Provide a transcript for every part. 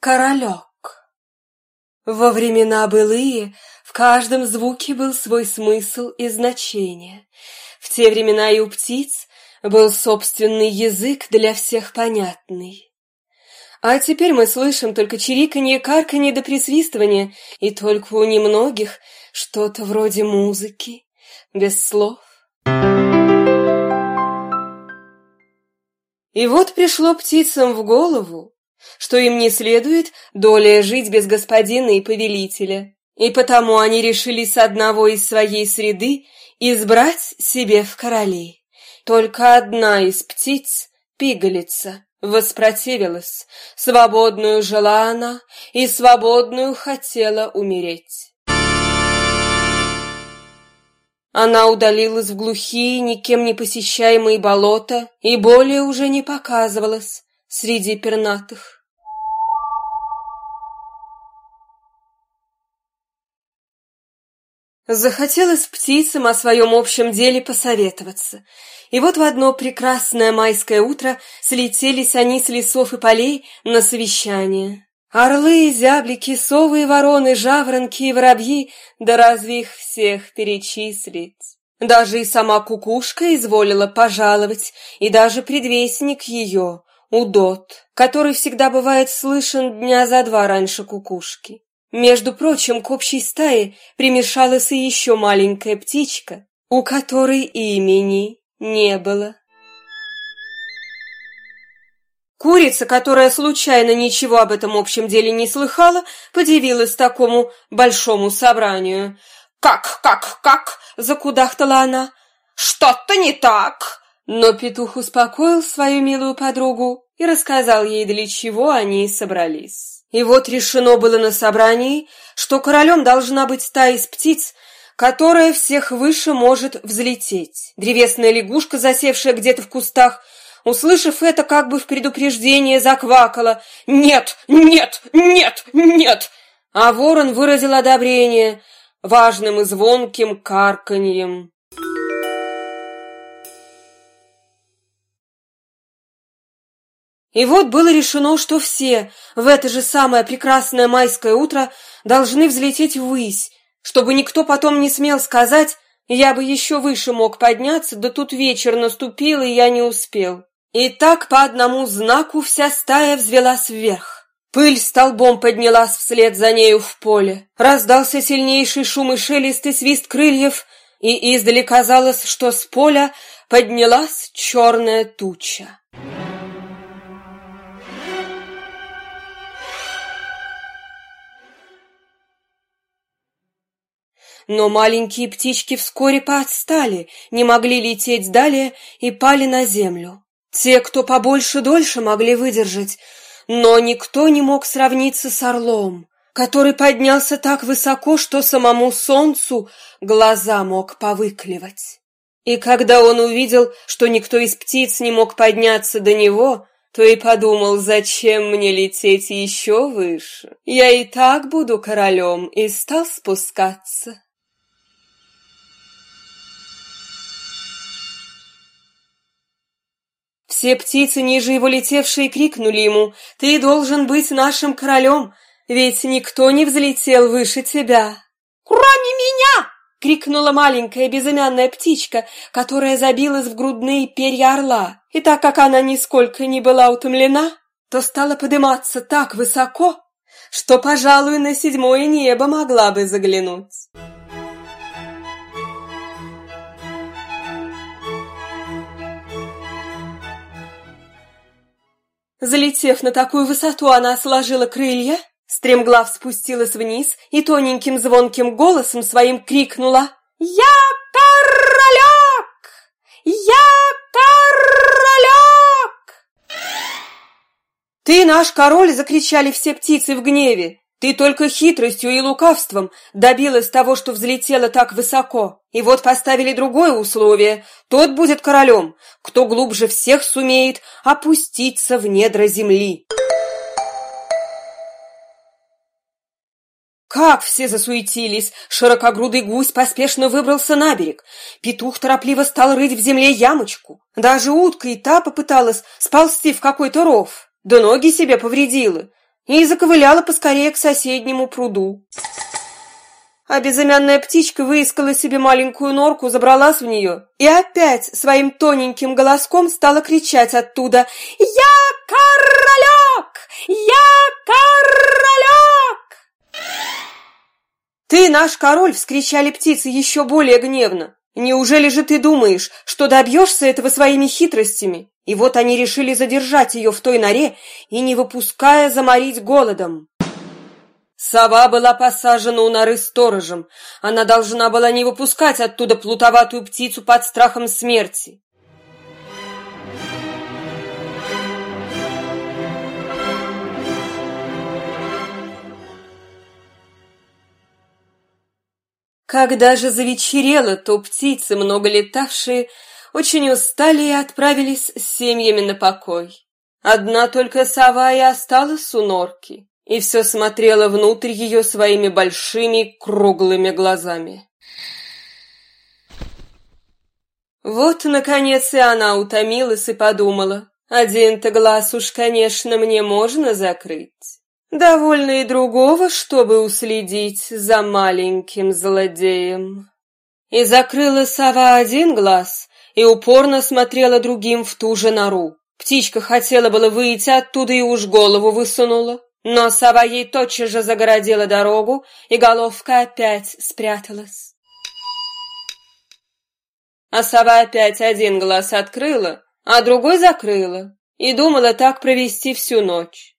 Королек. Во времена былые в каждом звуке был свой смысл и значение. В те времена и у птиц был собственный язык для всех понятный. А теперь мы слышим только чириканье, карканье до присвистывания, и только у немногих что-то вроде музыки, без слов. И вот пришло птицам в голову, что им не следует долее жить без господина и повелителя, и потому они решили с одного из своей среды избрать себе в короли. Только одна из птиц, пигалица, воспротивилась, свободную жила она и свободную хотела умереть. Она удалилась в глухие, никем не посещаемые болота и более уже не показывалась среди пернатых. Захотелось птицам о своем общем деле посоветоваться. И вот в одно прекрасное майское утро слетелись они с лесов и полей на совещание. Орлы, зяблики, совы вороны, жаворонки и воробьи, да разве их всех перечислить? Даже и сама кукушка изволила пожаловать, и даже предвестник ее, удот, который всегда бывает слышен дня за два раньше кукушки. Между прочим, к общей стае примешалась и еще маленькая птичка, у которой имени не было. Курица, которая случайно ничего об этом общем деле не слыхала, подивилась такому большому собранию. «Как, как, как?» — закудахтала она. «Что-то не так!» Но петух успокоил свою милую подругу и рассказал ей, для чего они собрались. И вот решено было на собрании, что королем должна быть та из птиц, которая всех выше может взлететь. Древесная лягушка, засевшая где-то в кустах, услышав это, как бы в предупреждение заквакала «Нет! Нет! Нет! Нет!» А ворон выразил одобрение важным и звонким карканьем. И вот было решено, что все в это же самое прекрасное майское утро должны взлететь ввысь, чтобы никто потом не смел сказать, я бы еще выше мог подняться, да тут вечер наступил, и я не успел. И так по одному знаку вся стая взвелась вверх. Пыль столбом поднялась вслед за нею в поле. Раздался сильнейший шум и шелест и свист крыльев, и издали казалось, что с поля поднялась черная туча. Но маленькие птички вскоре поотстали, не могли лететь далее и пали на землю. Те, кто побольше дольше могли выдержать, но никто не мог сравниться с орлом, который поднялся так высоко, что самому солнцу глаза мог повыкливать. И когда он увидел, что никто из птиц не мог подняться до него, то и подумал, зачем мне лететь еще выше? Я и так буду королем, и стал спускаться. Все птицы, ниже его летевшие, крикнули ему, «Ты должен быть нашим королем, ведь никто не взлетел выше тебя!» «Кроме меня!» — крикнула маленькая безымянная птичка, которая забилась в грудные перья орла. И так как она нисколько не была утомлена, то стала подниматься так высоко, что, пожалуй, на седьмое небо могла бы заглянуть. Залетев на такую высоту, она сложила крылья, стремглав спустилась вниз и тоненьким звонким голосом своим крикнула «Я королек! Я королек!» «Ты наш король!» — закричали все птицы в гневе. Ты только хитростью и лукавством добилась того, что взлетела так высоко. И вот поставили другое условие. Тот будет королем, кто глубже всех сумеет опуститься в недра земли. Как все засуетились! Широкогрудый гусь поспешно выбрался на берег. Петух торопливо стал рыть в земле ямочку. Даже утка и та попыталась сползти в какой-то ров. Да ноги себе повредила. И заковыляла поскорее к соседнему пруду. А безымянная птичка выискала себе маленькую норку, забралась в нее и опять своим тоненьким голоском стала кричать оттуда «Я королек! Я королек!» «Ты наш король!» — вскричали птицы еще более гневно. «Неужели же ты думаешь, что добьешься этого своими хитростями?» И вот они решили задержать ее в той норе и, не выпуская, заморить голодом. Сова была посажена у норы сторожем. Она должна была не выпускать оттуда плутоватую птицу под страхом смерти. Когда же завечерело, то птицы, много летавшие, очень устали и отправились с семьями на покой. Одна только сова и осталась у норки и все смотрела внутрь ее своими большими круглыми глазами. Вот, наконец, и она утомилась и подумала, один-то глаз уж, конечно, мне можно закрыть. Довольно и другого, чтобы уследить за маленьким злодеем. И закрыла сова один глаз и упорно смотрела другим в ту же нору. Птичка хотела было выйти оттуда и уж голову высунула. Но сова ей тотчас же загородила дорогу, и головка опять спряталась. А сова опять один глаз открыла, а другой закрыла, и думала так провести всю ночь.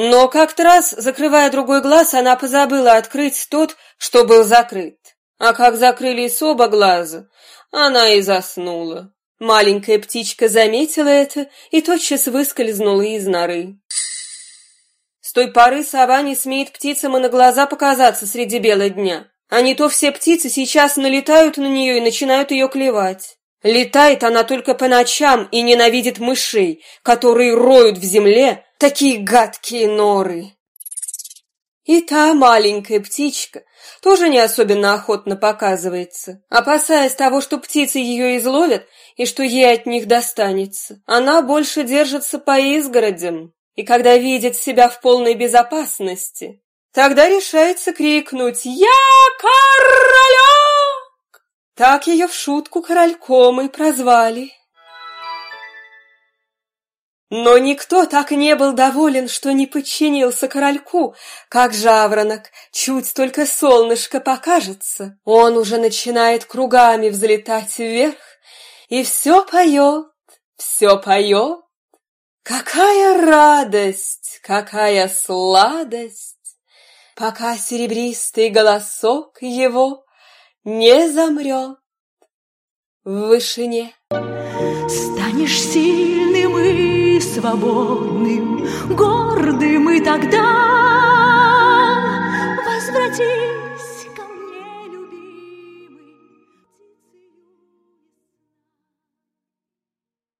Но как-то раз, закрывая другой глаз, она позабыла открыть тот, что был закрыт. А как закрылись оба глаза, она и заснула. Маленькая птичка заметила это и тотчас выскользнула из норы. С той поры сова не смеет птицам и на глаза показаться среди бела дня. А не то все птицы сейчас налетают на нее и начинают ее клевать. Летает она только по ночам и ненавидит мышей, которые роют в земле такие гадкие норы. И та маленькая птичка тоже не особенно охотно показывается, опасаясь того, что птицы ее изловят и что ей от них достанется. Она больше держится по изгородям, и когда видит себя в полной безопасности, тогда решается крикнуть «Я королек!» Так ее в шутку корольком и прозвали. Но никто так не был доволен, что не подчинился корольку, как жаворонок. Чуть только солнышко покажется, он уже начинает кругами взлетать вверх и все поет, все поет. Какая радость, какая сладость, пока серебристый голосок его не замрет в вышине. Станешь сильным и свободным, гордым и тогда возвратись